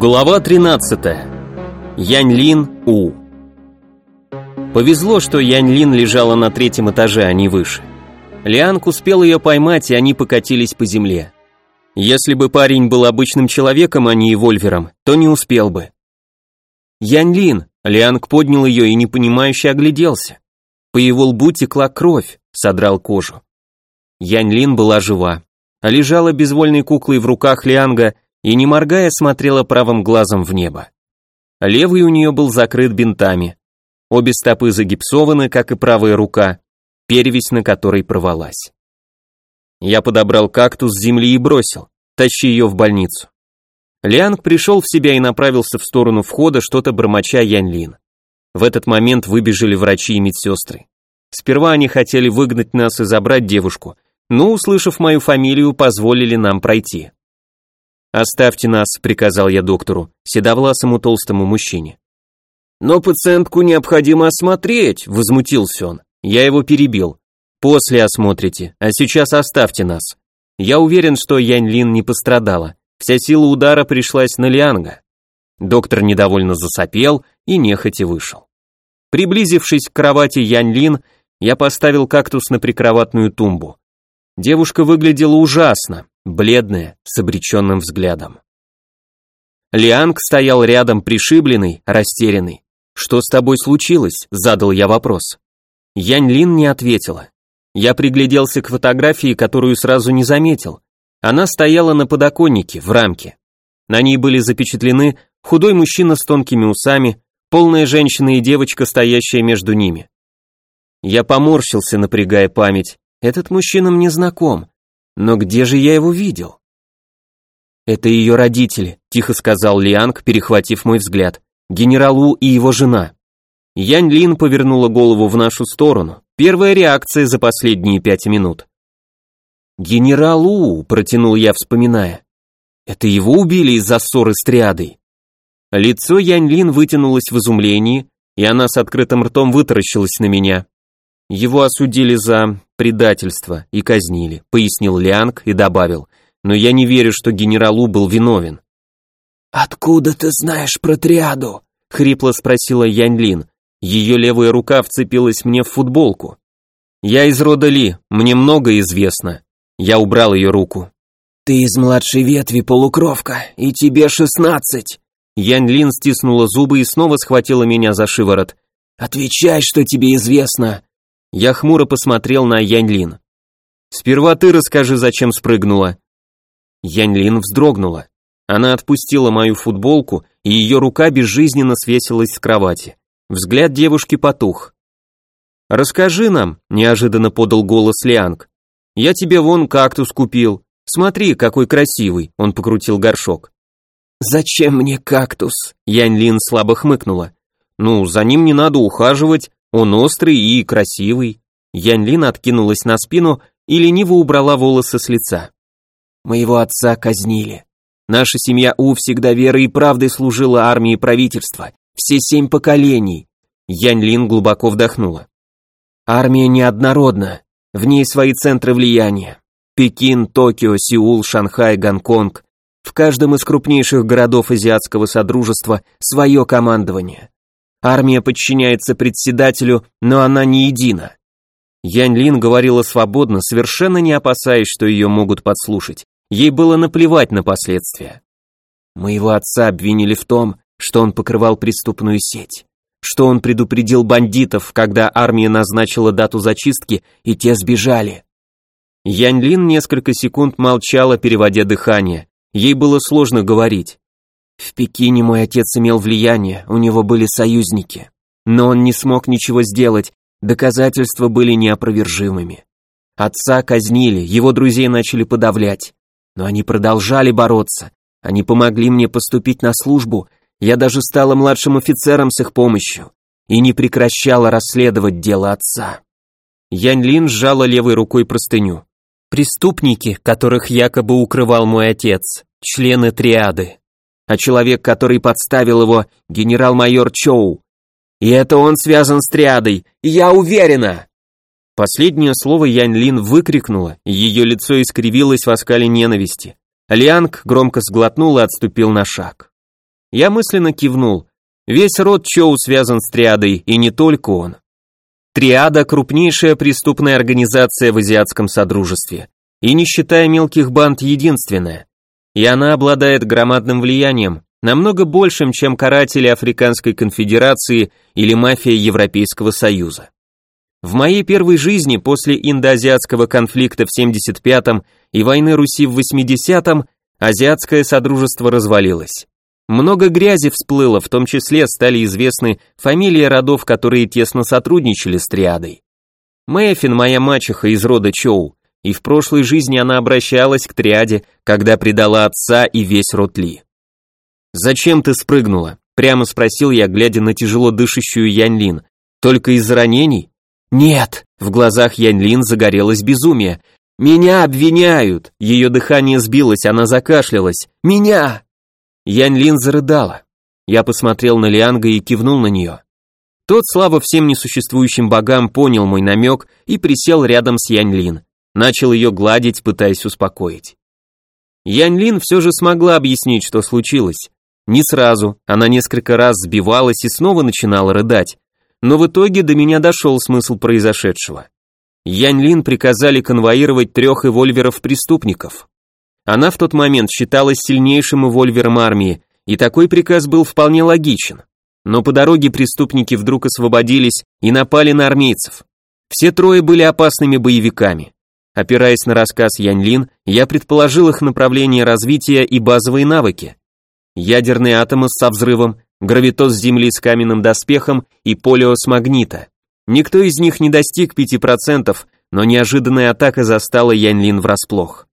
Глава 13. Янь-Лин У. Повезло, что Янь-Лин лежала на третьем этаже, а не выше. Лианг успел ее поймать, и они покатились по земле. Если бы парень был обычным человеком, а не вольвером, то не успел бы. Янь-Лин, Лианг поднял ее и непонимающе огляделся. По его лбу текла кровь, содрал кожу. Янь-Лин была жива, а лежала безвольной куклой в руках Лианга и, не моргая, смотрела правым глазом в небо. Левый у нее был закрыт бинтами. Обе стопы загипсованы, как и правая рука, перевесь на которой порвалась. Я подобрал кактус с земли и бросил. Тащи ее в больницу. Лианг пришел в себя и направился в сторону входа, что-то бормоча Янь-Лин. В этот момент выбежали врачи и медсестры. Сперва они хотели выгнать нас и забрать девушку, но, услышав мою фамилию, позволили нам пройти. «Оставьте нас», — приказал я доктору, седовласому толстому мужчине. «Но пациентку необходимо осмотреть», — возмутился он. Я его перебил. «После осмотрите, а сейчас оставьте нас». Я уверен, что Янь Лин не пострадала. Вся сила удара пришлась на Лианга. Доктор недовольно засопел и нехотя вышел. Приблизившись к кровати Янь Лин, я поставил кактус на прикроватную тумбу. Девушка выглядела ужасно, бледная, с обреченным взглядом. Лианг стоял рядом, пришибленный, растерянный. «Что с тобой случилось?» – задал я вопрос. Янь Лин не ответила. Я пригляделся к фотографии, которую сразу не заметил. Она стояла на подоконнике, в рамке. На ней были запечатлены худой мужчина с тонкими усами, полная женщина и девочка, стоящая между ними. Я поморщился, напрягая память. Этот мужчина мне знаком. Но где же я его видел? Это ее родители, тихо сказал Лианг, перехватив мой взгляд. Генерал У и его жена. Янь Лин повернула голову в нашу сторону. Первая реакция за последние пять минут. «Генерал У», — протянул я, вспоминая. «Это его убили из-за ссоры с триадой?» Лицо Янь Лин вытянулось в изумлении, и она с открытым ртом вытаращилась на меня. Его осудили за предательство и казнили, пояснил Лианг и добавил, но я не верю, что генералу был виновен. «Откуда ты знаешь про триаду?» — хрипло спросила Янь Лин. Ее левая рука вцепилась мне в футболку. «Я из рода Ли, мне много известно». Я убрал ее руку. «Ты из младшей ветви полукровка, и тебе шестнадцать!» Янь Лин стиснула зубы и снова схватила меня за шиворот. «Отвечай, что тебе известно!» Я хмуро посмотрел на Яньлин. «Сперва ты расскажи, зачем спрыгнула». Яньлин вздрогнула. Она отпустила мою футболку, и ее рука безжизненно свесилась с кровати. Взгляд девушки потух. «Расскажи нам», — неожиданно подал голос Лианг. «Я тебе вон кактус купил. Смотри, какой красивый», — он покрутил горшок. «Зачем мне кактус?» Янь Лин слабо хмыкнула. «Ну, за ним не надо ухаживать, он острый и красивый. Янь Лин откинулась на спину и лениво убрала волосы с лица. Моего отца казнили. Наша семья У всегда верой и правдой служила армии правительства. Все семь поколений. Янь Лин глубоко вдохнула. Армия неоднородна. В ней свои центры влияния. Пекин, Токио, Сеул, Шанхай, Гонконг. В каждом из крупнейших городов азиатского содружества свое командование. Армия подчиняется председателю, но она не едина. Янь Лин говорила свободно, совершенно не опасаясь, что ее могут подслушать. Ей было наплевать на последствия. Моего отца обвинили в том, что он покрывал преступную сеть, что он предупредил бандитов, когда армия назначила дату зачистки, и те сбежали. Янь Лин несколько секунд молчала, переводя дыхание. Ей было сложно говорить. В Пекине мой отец имел влияние, у него были союзники. Но он не смог ничего сделать, доказательства были неопровержимыми. Отца казнили, его друзей начали подавлять. Но они продолжали бороться. Они помогли мне поступить на службу, я даже стала младшим офицером с их помощью и не прекращала расследовать дело отца. Янь Лин сжала левой рукой простыню. Преступники, которых якобы укрывал мой отец, члены триады а человек, который подставил его, генерал-майор Чоу. И это он связан с триадой, я уверена!» Последнее слово Янь Лин выкрикнула, и ее лицо искривилось в оскале ненависти. Лианг громко сглотнул и отступил на шаг. Я мысленно кивнул. Весь род Чоу связан с триадой, и не только он. Триада – крупнейшая преступная организация в Азиатском Содружестве, и не считая мелких банд, единственная. И она обладает громадным влиянием, намного большим, чем каратели Африканской конфедерации или мафия Европейского Союза. В моей первой жизни после индоазиатского конфликта в 75-м и войны Руси в 80-м Азиатское Содружество развалилось. Много грязи всплыло, в том числе стали известны фамилии родов, которые тесно сотрудничали с триадой. Мэйфин моя мачеха из рода Чоу, и в прошлой жизни она обращалась к триаде, когда предала отца и весь род Ли. «Зачем ты спрыгнула?» – прямо спросил я, глядя на тяжело дышащую Яньлин. «Только из-за ранений?» «Нет!» – в глазах Яньлин загорелось безумие. «Меня обвиняют!» Ее дыхание сбилось, она закашлялась. «Меня!» Яньлин зарыдала. Я посмотрел на Лианга и кивнул на нее. Тот, слава всем несуществующим богам, понял мой намек и присел рядом с Яньлин. Начал ее гладить, пытаясь успокоить. Яньлин все же смогла объяснить, что случилось. Не сразу, она несколько раз сбивалась и снова начинала рыдать, но в итоге до меня дошел смысл произошедшего. Янь Лин приказали конвоировать трех эвольверов-преступников. Она в тот момент считалась сильнейшим эвольвером армии, и такой приказ был вполне логичен. Но по дороге преступники вдруг освободились и напали на армейцев. Все трое были опасными боевиками. Опираясь на рассказ Янь Лин, я предположил их направление развития и базовые навыки ядерный атомос со взрывом, гравитоз Земли с каменным доспехом и полиос магнита. Никто из них не достиг 5%, но неожиданная атака застала Яньлин врасплох.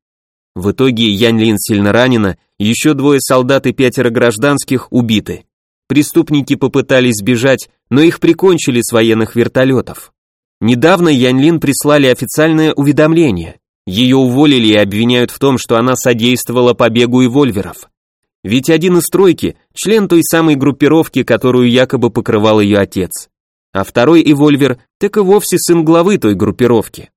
В итоге Яньлин сильно ранена, еще двое солдат и пятеро гражданских убиты. Преступники попытались сбежать, но их прикончили с военных вертолетов. Недавно Яньлин прислали официальное уведомление. Ее уволили и обвиняют в том, что она содействовала побегу эвольверов. Ведь один из тройки – член той самой группировки, которую якобы покрывал ее отец. А второй эвольвер – так и вовсе сын главы той группировки.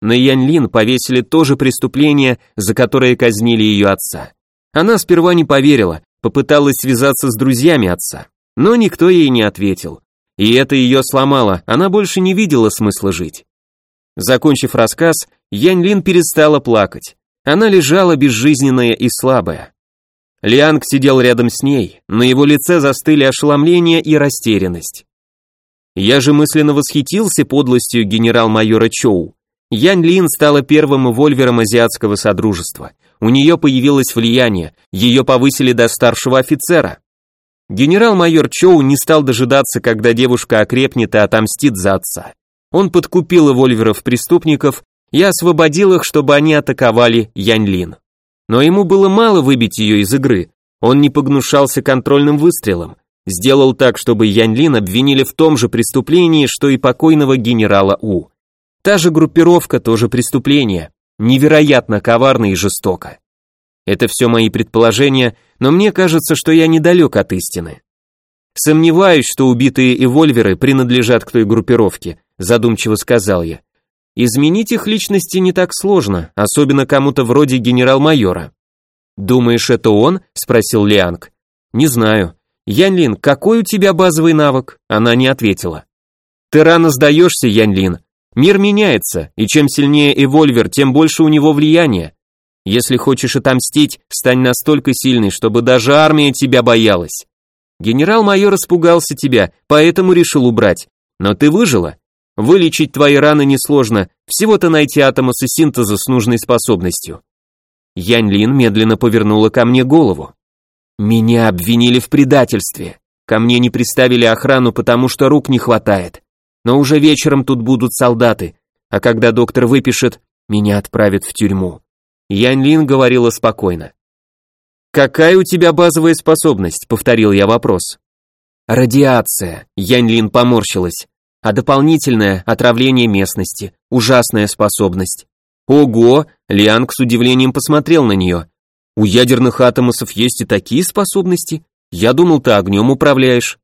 На Янь Лин повесили то же преступление, за которое казнили ее отца. Она сперва не поверила, попыталась связаться с друзьями отца, но никто ей не ответил. И это ее сломало, она больше не видела смысла жить. Закончив рассказ, Янь Лин перестала плакать. Она лежала безжизненная и слабая. Лианг сидел рядом с ней, на его лице застыли ошеломление и растерянность. Я же мысленно восхитился подлостью генерал-майора Чоу. Янь Лин стала первым вольвером азиатского содружества. У нее появилось влияние, ее повысили до старшего офицера. Генерал-майор Чоу не стал дожидаться, когда девушка окрепнет и отомстит за отца. Он подкупил вольверов-преступников и освободил их, чтобы они атаковали Янь Лин. Но ему было мало выбить ее из игры. Он не погнушался контрольным выстрелом. Сделал так, чтобы Янь Лин обвинили в том же преступлении, что и покойного генерала У. Та же группировка, тоже преступление. Невероятно коварно и жестоко. Это все мои предположения, но мне кажется, что я недалек от истины. Сомневаюсь, что убитые эвольверы принадлежат к той группировке, задумчиво сказал я. Изменить их личности не так сложно, особенно кому-то вроде генерал-майора. «Думаешь, это он?» – спросил Лианг. «Не знаю. Янлин, какой у тебя базовый навык?» Она не ответила. «Ты рано сдаешься, Янлин. Мир меняется, и чем сильнее эвольвер, тем больше у него влияния. Если хочешь отомстить, стань настолько сильной, чтобы даже армия тебя боялась. Генерал-майор испугался тебя, поэтому решил убрать. Но ты выжила, Вылечить твои раны несложно, всего-то найти атомосы синтеза с нужной способностью. Янь Лин медленно повернула ко мне голову. Меня обвинили в предательстве. Ко мне не приставили охрану, потому что рук не хватает. Но уже вечером тут будут солдаты, а когда доктор выпишет, меня отправят в тюрьму. Янь Лин говорила спокойно. «Какая у тебя базовая способность?» — повторил я вопрос. «Радиация», — Янь Лин поморщилась а дополнительное отравление местности, ужасная способность. Ого, Лианг с удивлением посмотрел на нее. У ядерных атомосов есть и такие способности? Я думал, ты огнем управляешь.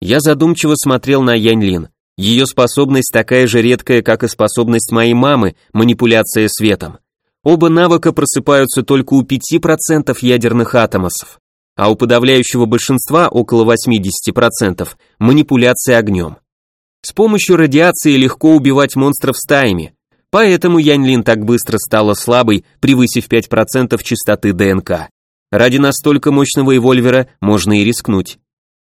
Я задумчиво смотрел на Яньлин. Ее способность такая же редкая, как и способность моей мамы, манипуляция светом. Оба навыка просыпаются только у 5% ядерных атомосов. а у подавляющего большинства, около 80%, манипуляция огнем. С помощью радиации легко убивать монстров стаями, поэтому Яньлин так быстро стала слабой, превысив 5% частоты ДНК. Ради настолько мощного эвольвера можно и рискнуть.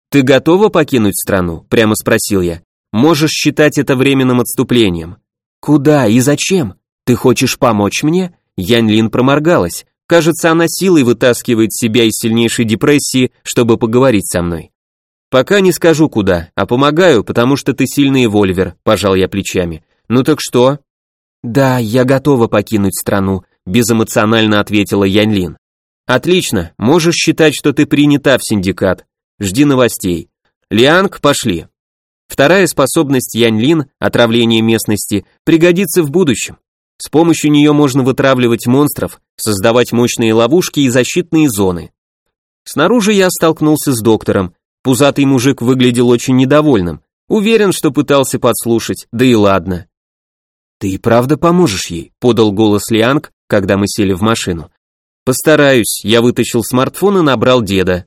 «Ты готова покинуть страну?» – прямо спросил я. «Можешь считать это временным отступлением». «Куда и зачем? Ты хочешь помочь мне?» Янь Лин проморгалась. Кажется, она силой вытаскивает себя из сильнейшей депрессии, чтобы поговорить со мной. Пока не скажу куда, а помогаю, потому что ты сильный вольвер, пожал я плечами. Ну так что? Да, я готова покинуть страну, безэмоционально ответила Янь Лин. Отлично, можешь считать, что ты принята в синдикат. Жди новостей. Лианг, пошли. Вторая способность Янь Лин, отравление местности, пригодится в будущем. С помощью нее можно вытравливать монстров, создавать мощные ловушки и защитные зоны. Снаружи я столкнулся с доктором. Пузатый мужик выглядел очень недовольным. Уверен, что пытался подслушать, да и ладно. «Ты и правда поможешь ей?» – подал голос Лианг, когда мы сели в машину. «Постараюсь», – я вытащил смартфон и набрал деда.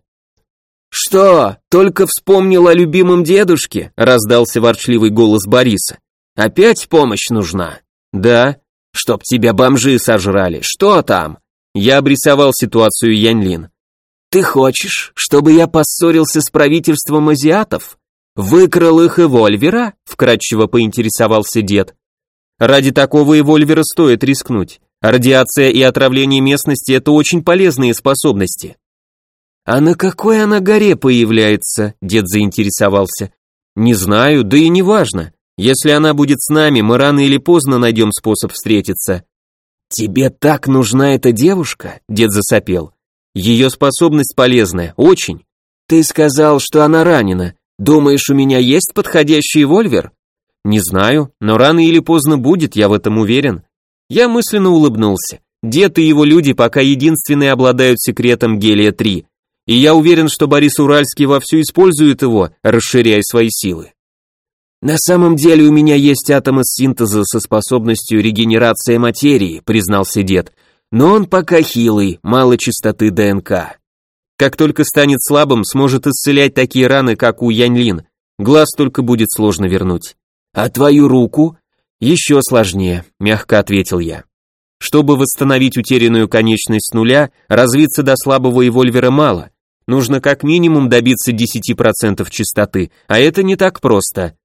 «Что, только вспомнил о любимом дедушке?» – раздался ворчливый голос Бориса. «Опять помощь нужна?» «Да», Чтоб тебя бомжи сожрали, что там? Я обрисовал ситуацию Яньлин. Ты хочешь, чтобы я поссорился с правительством азиатов? Выкрал их эвольвера? Вкратчиво поинтересовался дед. Ради такого эвольвера стоит рискнуть. Радиация и отравление местности – это очень полезные способности. А на какой она горе появляется? Дед заинтересовался. Не знаю, да и не важно. Если она будет с нами, мы рано или поздно найдем способ встретиться. Тебе так нужна эта девушка? Дед засопел. Ее способность полезная, очень. Ты сказал, что она ранена. Думаешь, у меня есть подходящий вольвер? Не знаю, но рано или поздно будет, я в этом уверен. Я мысленно улыбнулся. Дед и его люди пока единственные обладают секретом гелия-3, и я уверен, что Борис Уральский вовсю использует его, расширяя свои силы. «На самом деле у меня есть атом из синтеза со способностью регенерации материи», признался дед, «но он пока хилый, мало частоты ДНК. Как только станет слабым, сможет исцелять такие раны, как у Яньлин. Глаз только будет сложно вернуть. А твою руку? Еще сложнее, мягко ответил я. Чтобы восстановить утерянную конечность с нуля, развиться до слабого эвольвера мало. Нужно как минимум добиться 10% частоты, а это не так просто.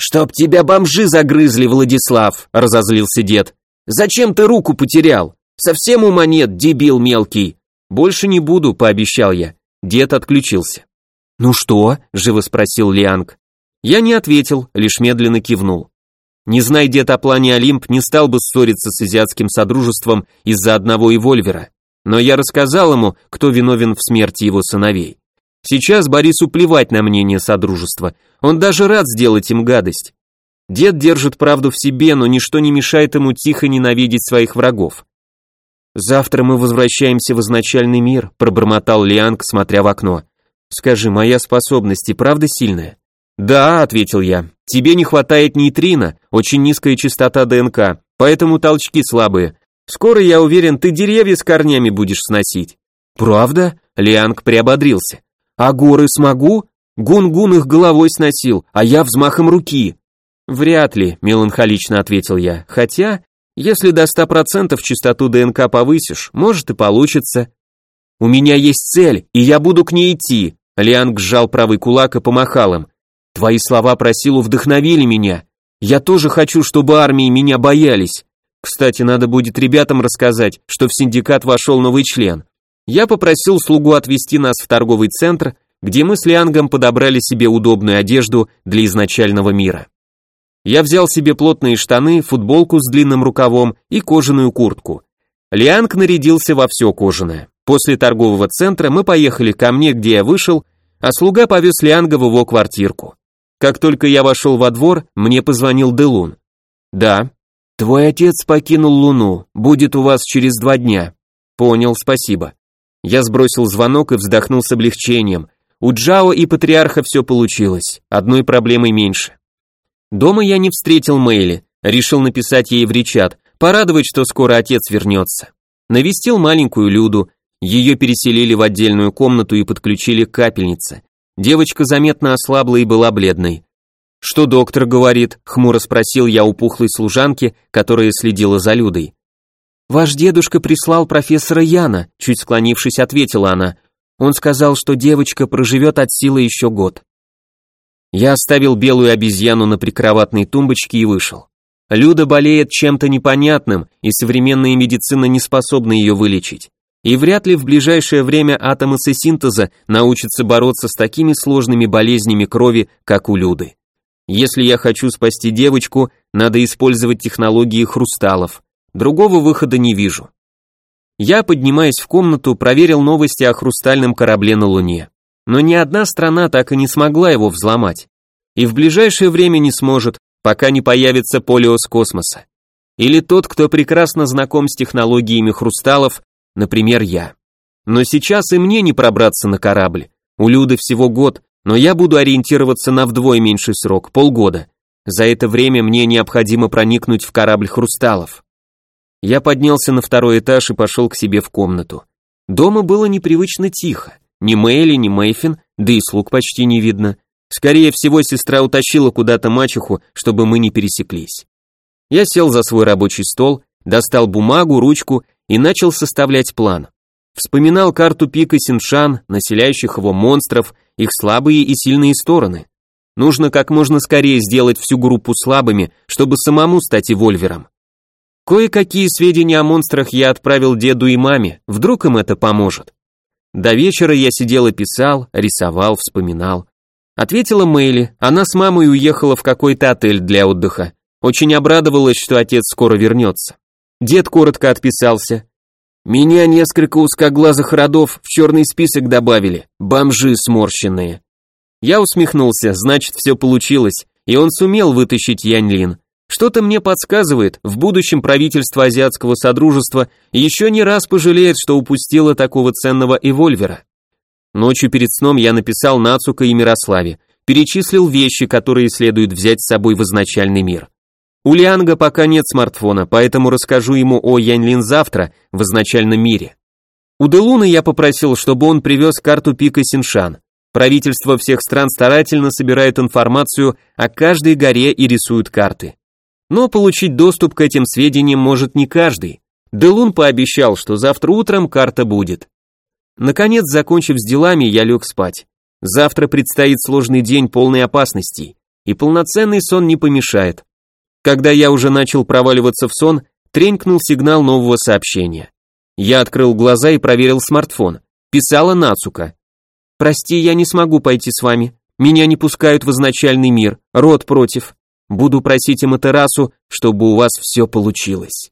«Чтоб тебя бомжи загрызли, Владислав!» – разозлился дед. «Зачем ты руку потерял? Совсем ума нет, дебил мелкий!» «Больше не буду», – пообещал я. Дед отключился. «Ну что?» – живо спросил Лианг. Я не ответил, лишь медленно кивнул. Не зная дед о плане Олимп, не стал бы ссориться с азиатским содружеством из-за одного эвольвера. Но я рассказал ему, кто виновен в смерти его сыновей. Сейчас Борису плевать на мнение Содружества, он даже рад сделать им гадость. Дед держит правду в себе, но ничто не мешает ему тихо ненавидеть своих врагов. «Завтра мы возвращаемся в изначальный мир», – пробормотал Лианг, смотря в окно. «Скажи, моя способность и правда сильная?» «Да», – ответил я, – «тебе не хватает нейтрино, очень низкая частота ДНК, поэтому толчки слабые. Скоро, я уверен, ты деревья с корнями будешь сносить». «Правда?» – Лианг приободрился. А горы смогу? Гун-гун их головой сносил, а я взмахом руки. Вряд ли, меланхолично ответил я. Хотя, если до ста процентов частоту ДНК повысишь, может и получится. У меня есть цель, и я буду к ней идти. Лианг сжал правый кулак и помахал им. Твои слова про силу вдохновили меня. Я тоже хочу, чтобы армии меня боялись. Кстати, надо будет ребятам рассказать, что в синдикат вошел новый член. Я попросил слугу отвезти нас в торговый центр, где мы с Лиангом подобрали себе удобную одежду для изначального мира. Я взял себе плотные штаны, футболку с длинным рукавом и кожаную куртку. Лианг нарядился во все кожаное. После торгового центра мы поехали ко мне, где я вышел, а слуга повез Лианга в его квартирку. Как только я вошел во двор, мне позвонил Делун. «Да». «Твой отец покинул Луну, будет у вас через два дня». «Понял, спасибо». Я сбросил звонок и вздохнул с облегчением. У Джао и Патриарха все получилось, одной проблемой меньше. Дома я не встретил Мэйли, решил написать ей в речат, порадовать, что скоро отец вернется. Навестил маленькую Люду, Ее переселили в отдельную комнату и подключили к капельнице. Девочка заметно ослабла и была бледной. «Что доктор говорит?» — хмуро спросил я у пухлой служанки, которая следила за Людой. «Ваш дедушка прислал профессора Яна», — чуть склонившись, ответила она. «Он сказал, что девочка проживет от силы еще год». Я оставил белую обезьяну на прикроватной тумбочке и вышел. Люда болеет чем-то непонятным, и современная медицина не способна ее вылечить. И вряд ли в ближайшее время атомы синтеза научатся бороться с такими сложными болезнями крови, как у Люды. Если я хочу спасти девочку, надо использовать технологии хрусталов. Другого выхода не вижу. Я, поднимаясь в комнату, проверил новости о хрустальном корабле на Луне. Но ни одна страна так и не смогла его взломать. И в ближайшее время не сможет, пока не появится полиос космоса. Или тот, кто прекрасно знаком с технологиями хрусталов, например, я. Но сейчас и мне не пробраться на корабль. У Люды всего год, но я буду ориентироваться на вдвое меньший срок, полгода. За это время мне необходимо проникнуть в корабль хрусталов. Я поднялся на второй этаж и пошел к себе в комнату. Дома было непривычно тихо. Ни Мэйли, ни Мэйфин, да и слуг почти не видно. Скорее всего, сестра утащила куда-то мачеху, чтобы мы не пересеклись. Я сел за свой рабочий стол, достал бумагу, ручку и начал составлять план. Вспоминал карту пика Синшан, населяющих его монстров, их слабые и сильные стороны. Нужно как можно скорее сделать всю группу слабыми, чтобы самому стать эвольвером. Кое-какие сведения о монстрах я отправил деду и маме, вдруг им это поможет. До вечера я сидел и писал, рисовал, вспоминал. Ответила Мэйли, она с мамой уехала в какой-то отель для отдыха. Очень обрадовалась, что отец скоро вернется. Дед коротко отписался, меня несколько узкоглазых родов в черный список добавили, бомжи сморщенные. Я усмехнулся, значит, все получилось, и он сумел вытащить Яньлин. Что-то мне подсказывает, в будущем правительство Азиатского Содружества еще не раз пожалеет, что упустило такого ценного эвольвера. Ночью перед сном я написал Нацука и Мирославе, перечислил вещи, которые следует взять с собой в изначальный мир. У Лианга пока нет смартфона, поэтому расскажу ему о Яньлин завтра в изначальном мире. У Делуна я попросил, чтобы он привез карту пика Синшан. Правительство всех стран старательно собирает информацию о каждой горе и рисует карты. Но получить доступ к этим сведениям может не каждый. Делун пообещал, что завтра утром карта будет. Наконец, закончив с делами, я лег спать. Завтра предстоит сложный день полный опасностей, и полноценный сон не помешает. Когда я уже начал проваливаться в сон, тренькнул сигнал нового сообщения. Я открыл глаза и проверил смартфон. Писала Нацука. «Прости, я не смогу пойти с вами. Меня не пускают в изначальный мир. Род против. Буду просить Аматерасу, чтобы у вас все получилось».